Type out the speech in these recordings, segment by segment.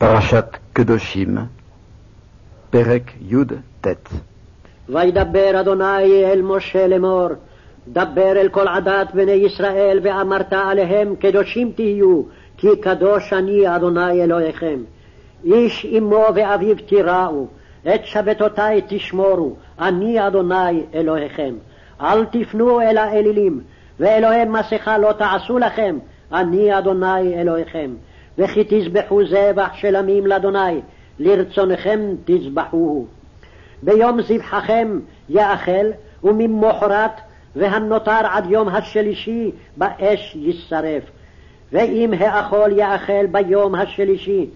פרשת קדושים, פרק י"ט וידבר אדוני אל משה לאמור, דבר אל כל עדת בני ישראל ואמרת עליהם קדושים תהיו, כי קדוש אני אדוני אלוהיכם. איש אמו ואביו תיראו, את שבתותי תשמורו, אני אדוני אלוהיכם. אל תפנו אל האלילים, ואלוהי מסכה לא תעשו לכם, אני אדוני אלוהיכם. וכי תזבחו זבח של עמים לאדוני, לרצונכם תזבחוהו. ביום זבחכם יאכל, וממוחרת והנותר עד יום השלישי באש יישרף. ואם האכול יאכל ביום השלישי,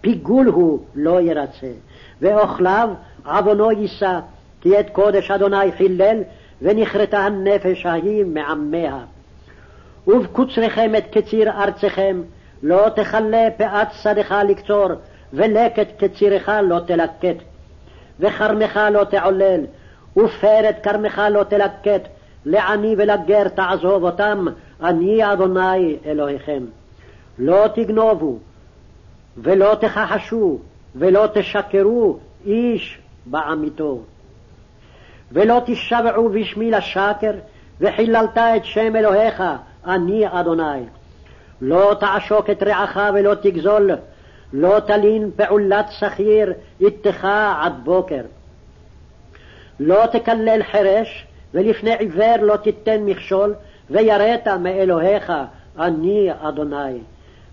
פיגול הוא לא ירצה, ואוכליו עוונו יישא, כי את קודש אדוני חילל, ונכרתה הנפש ההיא מעמיה. ובקוצריכם את קציר ארצכם, לא תכלה פאת שדך לקצור, ולקט קצירך לא תלקט. וכרמך לא תעולל, ופרת כרמך לא תלקט, לעני ולגר תעזוב אותם, אני אדוני אלוהיכם. לא תגנובו, ולא תכחשו, ולא תשקרו איש בעמיתו. ולא תשבעו בשמי לשקר, וחיללת את שם אלוהיך, אני אדוני. לא תעשוק את רעך ולא תגזול, לא תלין פעולת שכיר איתך עד בוקר. לא תקלל חירש, ולפני עיוור לא תיתן מכשול, ויראת מאלוהיך, אני אדוני.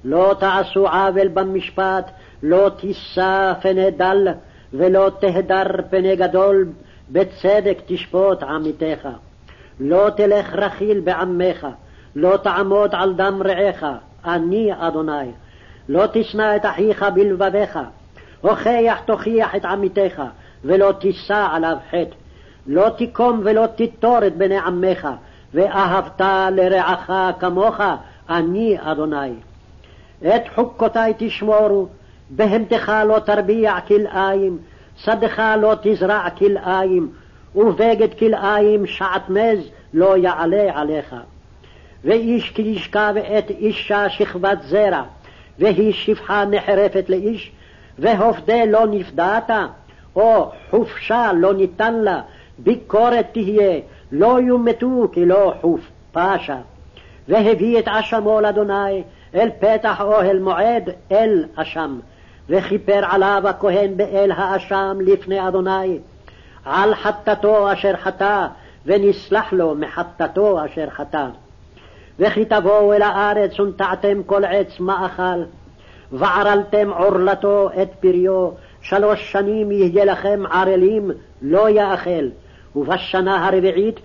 לא תעשו עוול במשפט, לא תישא פני דל, ולא תהדר פני גדול, בצדק תשפוט עמיתך. לא תלך רכיל בעמך, לא תעמוד על דם רעך, אני אדוני. לא תשנא את אחיך בלבביך, הוכח תוכיח את עמיתך, ולא תישא עליו חטא. לא תקום ולא תיטור את בני עמך, ואהבת לרעך כמוך, אני אדוני. את חוקותי תשמורו, בהמתך לא תרביע כלאיים, שדך לא תזרע כלאיים, ובגד כלאיים שעטנז לא יעלה עליך. ואיש כי ישכב את אישה שכבת זרע, והיא שפחה נחרפת לאיש, והופדה לא נפדעת, או חופשה לא ניתן לה, ביקורת תהיה, לא יומתו כי לא חוף פשע. והביא את אשמו לאדוני אל פתח אוהל מועד אל אשם, וכיפר עליו הכהן באל האשם לפני אדוני, על חטאתו אשר חטא, ונסלח לו מחטאתו אשר חטא. וכי תבואו אל הארץ ונטעתם כל עץ מאכל, וערלתם עורלתו את פריו, שלוש שנים יהיה לכם ערלים, לא יאכל, ובשנה הרביעית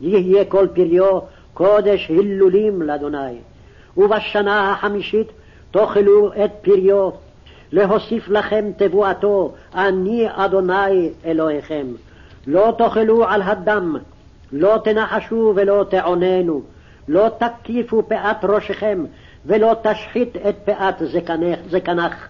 יהיה כל פריו קודש הילולים לאדוני. ובשנה החמישית תאכלו את פריו, להוסיף לכם תבואתו, אני אדוני אלוהיכם. לא תאכלו על הדם, לא תנחשו ולא תעוננו, לא תקיפו פאת ראשכם, ולא תשחית את פאת זקנך.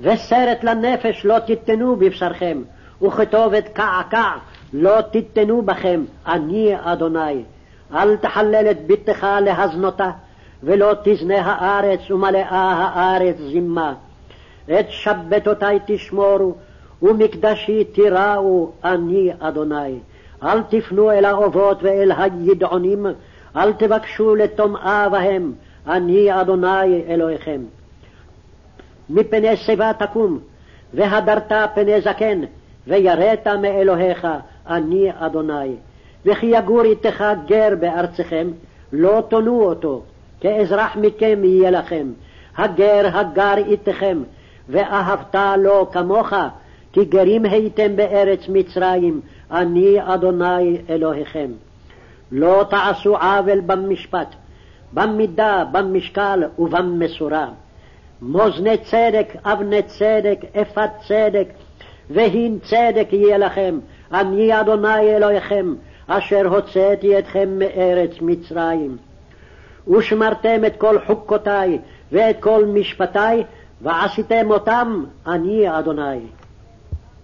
וסרט לנפש לא תיתנו בבשרכם, וכתובת קעקע לא תיתנו בכם, אני אדוני. אל תחלל את ביתך להזנותה, ולא תזנה הארץ ומלאה הארץ זימה. את שבתותי תשמורו, ומקדשי תיראו, אני אדוני. אל תפנו אל האובות ואל הידעונים, אל תבקשו לטומאה בהם, אני אדוני אלוהיכם. מפני שיבה תקום, והדרת פני זקן, ויראת מאלוהיך, אני אדוני. וכי יגור איתך גר בארצכם, לא תונו אותו, כאזרח מכם יהיה לכם. הגר הגר איתכם, ואהבת לו כמוך, כי גרים הייתם בארץ מצרים, אני אדוני אלוהיכם. לא תעשו עוול במשפט, במידה, במשקל ובמשורה. מאזני צדק, אבני צדק, אפת צדק, והין צדק יהיה לכם, אני אדוני אלוהיכם, אשר הוצאתי אתכם מארץ מצרים. ושמרתם את כל חוקותי ואת כל משפטי, ועשיתם אותם, אני אדוני.